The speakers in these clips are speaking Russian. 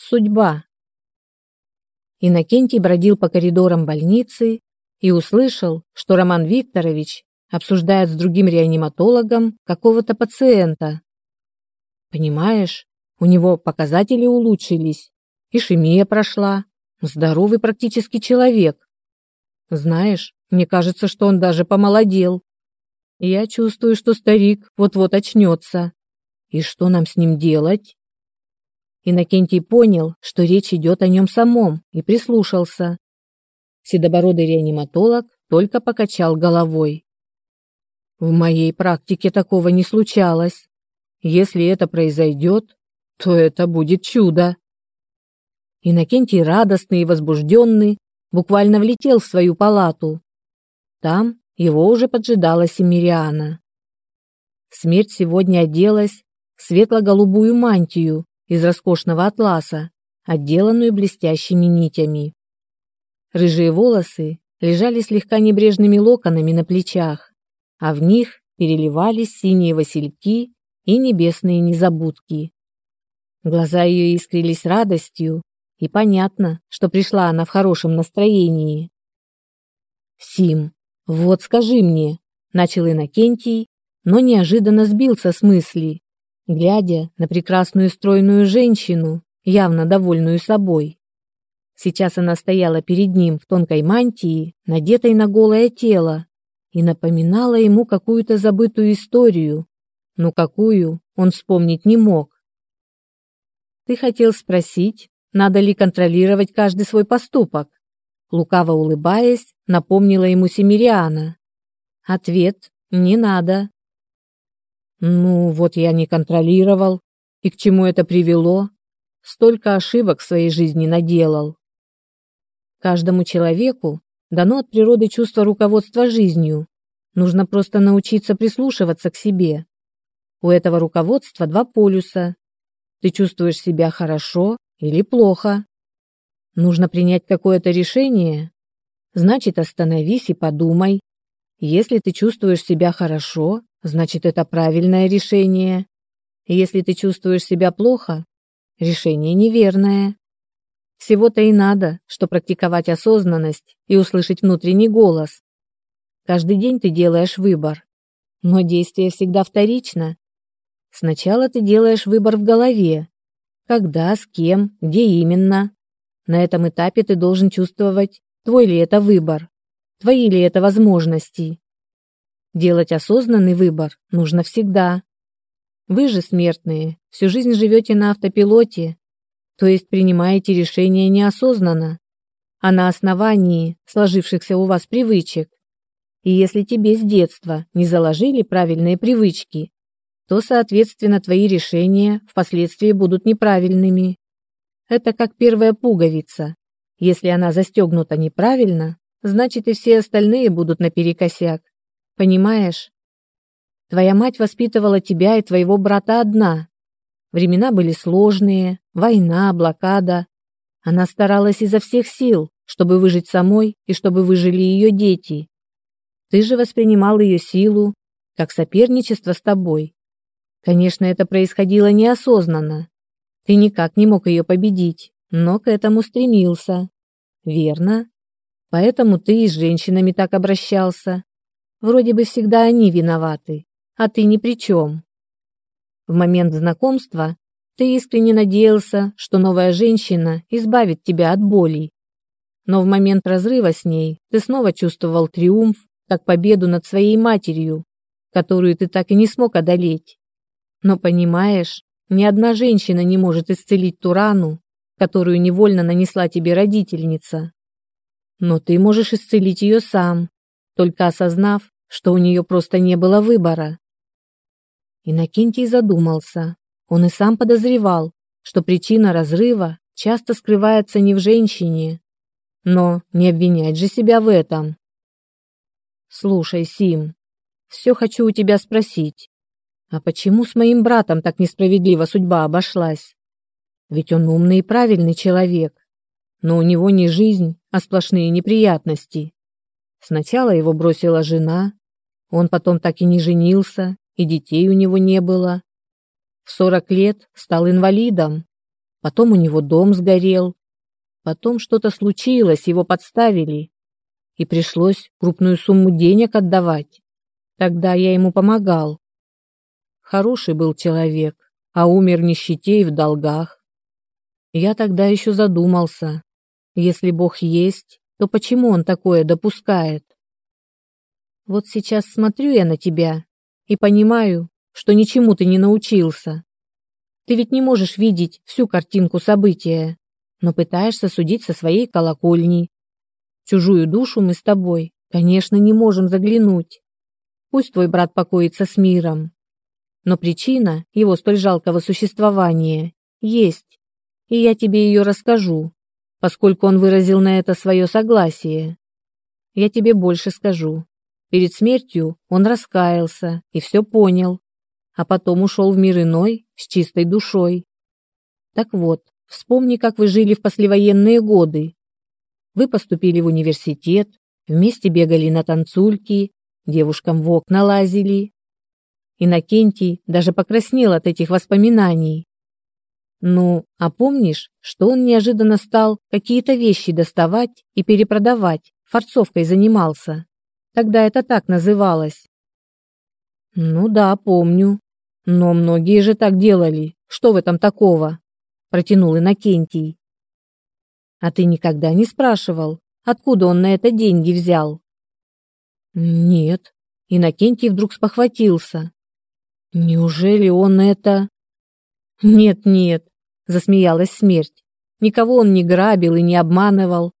Судьба. Иннокентий бродил по коридорам больницы и услышал, что Роман Викторович обсуждает с другим реаниматологом какого-то пациента. Понимаешь, у него показатели улучшились, ишемия прошла, здоровый практически человек. Знаешь, мне кажется, что он даже помолодел. Я чувствую, что старик вот-вот очнется. И что нам с ним делать? Иннокентий понял, что речь идет о нем самом, и прислушался. Седобородый реаниматолог только покачал головой. В моей практике такого не случалось. Если это произойдет, то это будет чудо. Иннокентий, радостный и возбужденный, буквально влетел в свою палату. Там его уже поджидала Семириана. Смерть сегодня оделась в светло-голубую мантию из роскошного атласа, отделанную блестящими нитями. Рыжие волосы лежали слегка небрежными локонами на плечах, а в них переливались синие васильки и небесные незабудки. Глаза ее искрились радостью, и понятно, что пришла она в хорошем настроении. «Сим, вот скажи мне», — начал Иннокентий, но неожиданно сбился с мысли глядя на прекрасную стройную женщину, явно довольную собой. Сейчас она стояла перед ним в тонкой мантии, надетой на голое тело, и напоминала ему какую-то забытую историю, но какую он вспомнить не мог. «Ты хотел спросить, надо ли контролировать каждый свой поступок?» Лукаво улыбаясь, напомнила ему Семириана. Ответ «Не надо». Ну, вот я не контролировал. И к чему это привело? Столько ошибок в своей жизни наделал. Каждому человеку дано от природы чувство руководства жизнью. Нужно просто научиться прислушиваться к себе. У этого руководства два полюса. Ты чувствуешь себя хорошо или плохо. Нужно принять какое-то решение. Значит, остановись и подумай. Если ты чувствуешь себя хорошо, значит это правильное решение. Если ты чувствуешь себя плохо, решение неверное. Всего-то и надо, что практиковать осознанность и услышать внутренний голос. Каждый день ты делаешь выбор, но действие всегда вторично. Сначала ты делаешь выбор в голове. Когда, с кем, где именно. На этом этапе ты должен чувствовать, твой ли это выбор, твои ли это возможности. Делать осознанный выбор нужно всегда. Вы же, смертные, всю жизнь живете на автопилоте, то есть принимаете решения неосознанно, а на основании сложившихся у вас привычек. И если тебе с детства не заложили правильные привычки, то, соответственно, твои решения впоследствии будут неправильными. Это как первая пуговица. Если она застегнута неправильно, значит и все остальные будут наперекосяк. Понимаешь? Твоя мать воспитывала тебя и твоего брата одна. Времена были сложные, война, блокада. Она старалась изо всех сил, чтобы выжить самой и чтобы выжили ее дети. Ты же воспринимал ее силу как соперничество с тобой. Конечно, это происходило неосознанно. Ты никак не мог ее победить, но к этому стремился. Верно? Поэтому ты и с женщинами так обращался. Вроде бы всегда они виноваты, а ты ни при чем. В момент знакомства ты искренне надеялся, что новая женщина избавит тебя от болей. Но в момент разрыва с ней ты снова чувствовал триумф, как победу над своей матерью, которую ты так и не смог одолеть. Но понимаешь, ни одна женщина не может исцелить ту рану, которую невольно нанесла тебе родительница. Но ты можешь исцелить ее сам, только осознав, что у нее просто не было выбора. Иннокентий задумался. Он и сам подозревал, что причина разрыва часто скрывается не в женщине. Но не обвинять же себя в этом. «Слушай, Сим, все хочу у тебя спросить. А почему с моим братом так несправедливо судьба обошлась? Ведь он умный и правильный человек, но у него не жизнь, а сплошные неприятности. Сначала его бросила жена, он потом так и не женился, и детей у него не было. В сорок лет стал инвалидом. Потом у него дом сгорел. Потом что-то случилось, его подставили. И пришлось крупную сумму денег отдавать. Тогда я ему помогал. Хороший был человек, а умер в нищете и в долгах. Я тогда еще задумался. Если Бог есть, то почему он такое допускает? Вот сейчас смотрю я на тебя и понимаю, что ничему ты не научился. Ты ведь не можешь видеть всю картинку события, но пытаешься судить со своей колокольни. Чужую душу мы с тобой, конечно, не можем заглянуть. Пусть твой брат покоится с миром. Но причина его столь жалкого существования есть, и я тебе ее расскажу, поскольку он выразил на это свое согласие. Я тебе больше скажу. Перед смертью он раскаялся и все понял, а потом ушел в мир иной с чистой душой. Так вот, вспомни, как вы жили в послевоенные годы. Вы поступили в университет, вместе бегали на танцульки, девушкам в окна лазили. Иннокентий даже покраснел от этих воспоминаний. Ну, а помнишь, что он неожиданно стал какие-то вещи доставать и перепродавать, форцовкой занимался? Тогда это так называлось. Ну да, помню. Но многие же так делали. Что в этом такого? Протянул Иннокентий. А ты никогда не спрашивал, откуда он на это деньги взял? Нет. Иннокентий вдруг спохватился. Неужели он это... Нет, нет, засмеялась смерть. Никого он не грабил и не обманывал.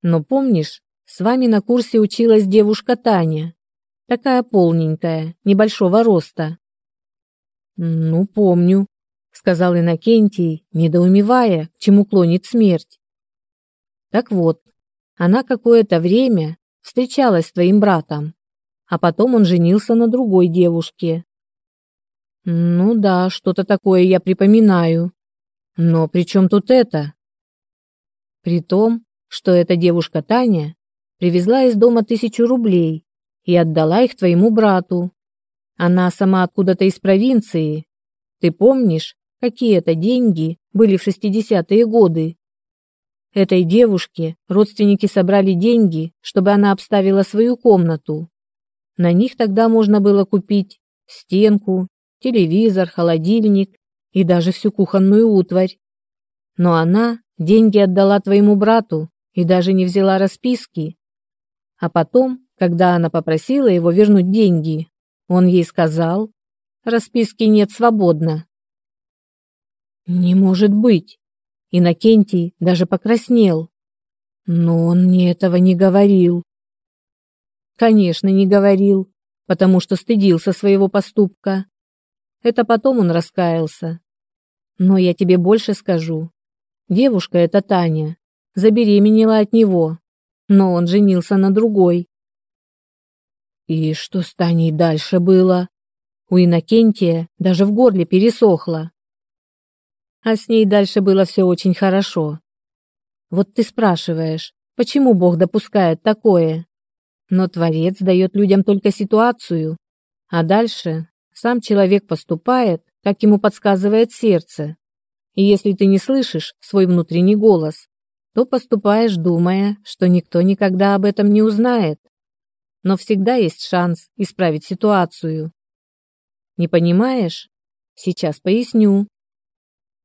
Но помнишь, с вами на курсе училась девушка Таня. Такая полненькая, небольшого роста. «Ну, помню», — сказал Иннокентий, недоумевая, к чему клонит смерть. «Так вот, она какое-то время встречалась с твоим братом, а потом он женился на другой девушке». «Ну да, что-то такое я припоминаю. Но при чем тут это?» «При том, что эта девушка Таня привезла из дома тысячу рублей и отдала их твоему брату, она сама откуда-то из провинции. Ты помнишь, какие это деньги были в шестидесятые годы? Этой девушке родственники собрали деньги, чтобы она обставила свою комнату. На них тогда можно было купить стенку, телевизор, холодильник и даже всю кухонную утварь. Но она деньги отдала твоему брату и даже не взяла расписки. А потом, когда она попросила его вернуть деньги, он ей сказал, расписки нет свободно. Не может быть. Иннокентий даже покраснел. Но он мне этого не говорил. Конечно, не говорил, потому что стыдился своего поступка. Это потом он раскаялся. Но я тебе больше скажу. Девушка эта Таня забеременела от него, но он женился на другой. И что с Таней дальше было? У Иннокентия даже в горле пересохло. А с ней дальше было все очень хорошо. Вот ты спрашиваешь, почему Бог допускает такое? Но Творец дает людям только ситуацию, а дальше сам человек поступает, как ему подсказывает сердце. И если ты не слышишь свой внутренний голос, то поступаешь, думая, что никто никогда об этом не узнает но всегда есть шанс исправить ситуацию. Не понимаешь? Сейчас поясню.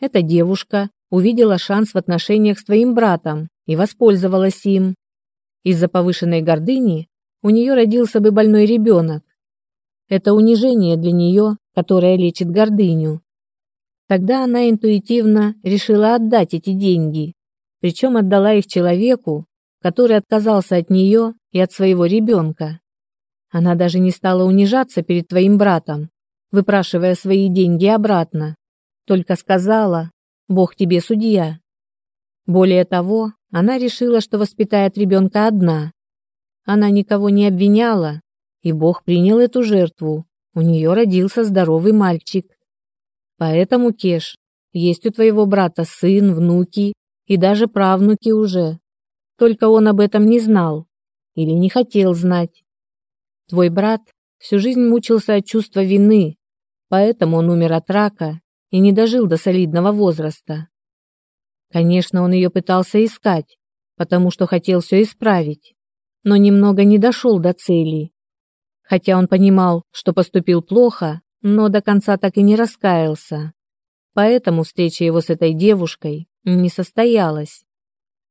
Эта девушка увидела шанс в отношениях с твоим братом и воспользовалась им. Из-за повышенной гордыни у нее родился бы больной ребенок. Это унижение для нее, которое лечит гордыню. Тогда она интуитивно решила отдать эти деньги, причем отдала их человеку, который отказался от нее и от своего ребенка. Она даже не стала унижаться перед твоим братом, выпрашивая свои деньги обратно, только сказала «Бог тебе судья». Более того, она решила, что воспитает ребенка одна. Она никого не обвиняла, и Бог принял эту жертву. У нее родился здоровый мальчик. Поэтому, Кеш, есть у твоего брата сын, внуки и даже правнуки уже. Только он об этом не знал или не хотел знать. Твой брат всю жизнь мучился от чувства вины, поэтому он умер от рака и не дожил до солидного возраста. Конечно, он ее пытался искать, потому что хотел все исправить, но немного не дошел до цели. Хотя он понимал, что поступил плохо, но до конца так и не раскаялся. Поэтому встреча его с этой девушкой не состоялась.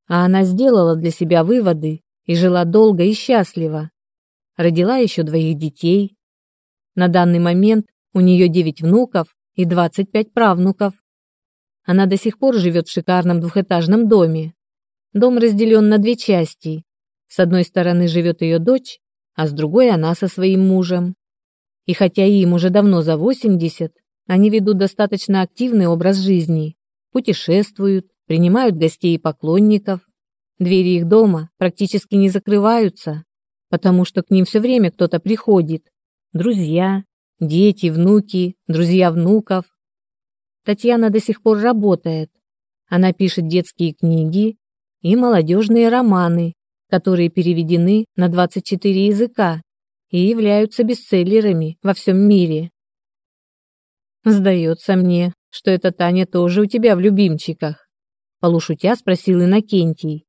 А она сделала для себя выводы и жила долго и счастливо. Родила еще двоих детей. На данный момент у нее девять внуков и двадцать пять правнуков. Она до сих пор живет в шикарном двухэтажном доме. Дом разделен на две части. С одной стороны живет ее дочь, а с другой она со своим мужем. И хотя им уже давно за 80, они ведут достаточно активный образ жизни, путешествуют, принимают гостей и поклонников. Двери их дома практически не закрываются, потому что к ним все время кто-то приходит. Друзья, дети, внуки, друзья внуков. Татьяна до сих пор работает. Она пишет детские книги и молодежные романы, которые переведены на 24 языка и являются бестселлерами во всем мире. Сдается мне, что эта Таня тоже у тебя в любимчиках. Полушутя спросил Иннокентий.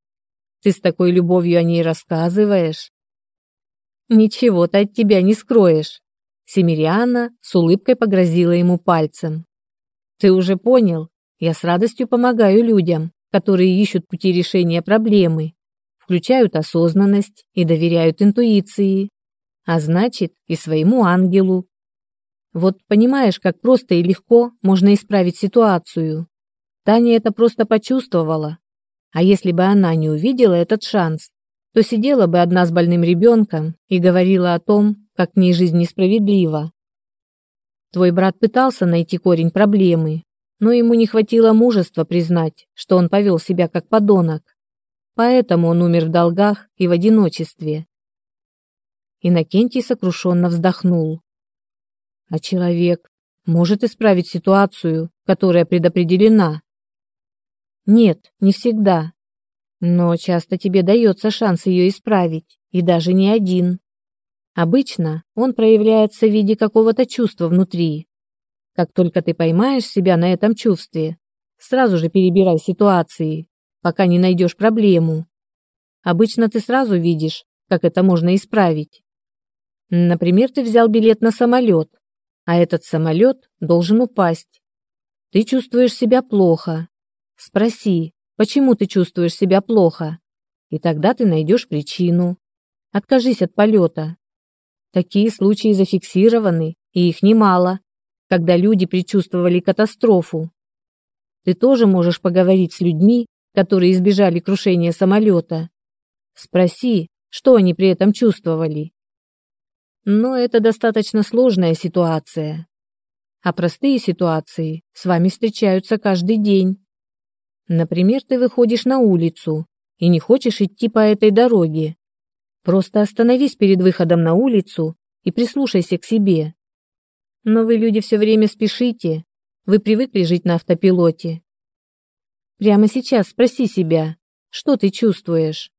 Ты с такой любовью о ней рассказываешь. Ничего ты от тебя не скроешь. Семириана с улыбкой погрозила ему пальцем. Ты уже понял, я с радостью помогаю людям, которые ищут пути решения проблемы, включают осознанность и доверяют интуиции, а значит и своему ангелу. Вот понимаешь, как просто и легко можно исправить ситуацию. Таня это просто почувствовала. А если бы она не увидела этот шанс, то сидела бы одна с больным ребенком и говорила о том, как к ней жизнь несправедлива. Твой брат пытался найти корень проблемы, но ему не хватило мужества признать, что он повел себя как подонок. Поэтому он умер в долгах и в одиночестве. Иннокентий сокрушенно вздохнул. А человек может исправить ситуацию, которая предопределена? Нет, не всегда. Но часто тебе дается шанс ее исправить, и даже не один. Обычно он проявляется в виде какого-то чувства внутри. Как только ты поймаешь себя на этом чувстве, сразу же перебирай ситуации, пока не найдешь проблему. Обычно ты сразу видишь, как это можно исправить. Например, ты взял билет на самолет, а этот самолет должен упасть. Ты чувствуешь себя плохо. Спроси, почему ты чувствуешь себя плохо, и тогда ты найдешь причину. Откажись от полета, Такие случаи зафиксированы, и их немало, когда люди предчувствовали катастрофу. Ты тоже можешь поговорить с людьми, которые избежали крушения самолета. Спроси, что они при этом чувствовали. Но это достаточно сложная ситуация. А простые ситуации с вами встречаются каждый день. Например, ты выходишь на улицу и не хочешь идти по этой дороге, Просто остановись перед выходом на улицу и прислушайся к себе. Но вы, люди, все время спешите. Вы привыкли жить на автопилоте. Прямо сейчас спроси себя, что ты чувствуешь?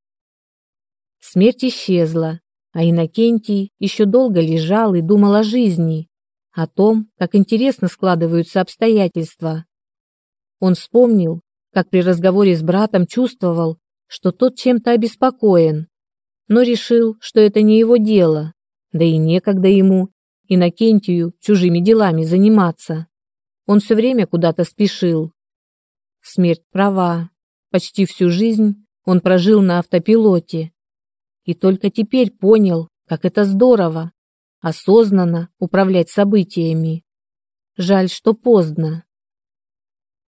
Смерть исчезла, а Иннокентий еще долго лежал и думал о жизни, о том, как интересно складываются обстоятельства. Он вспомнил, как при разговоре с братом чувствовал, что тот чем-то обеспокоен, но решил, что это не его дело, да и некогда ему, Иннокентию, чужими делами заниматься. Он все время куда-то спешил. Смерть права. Почти всю жизнь он прожил на автопилоте. И только теперь понял, как это здорово, осознанно управлять событиями. Жаль, что поздно.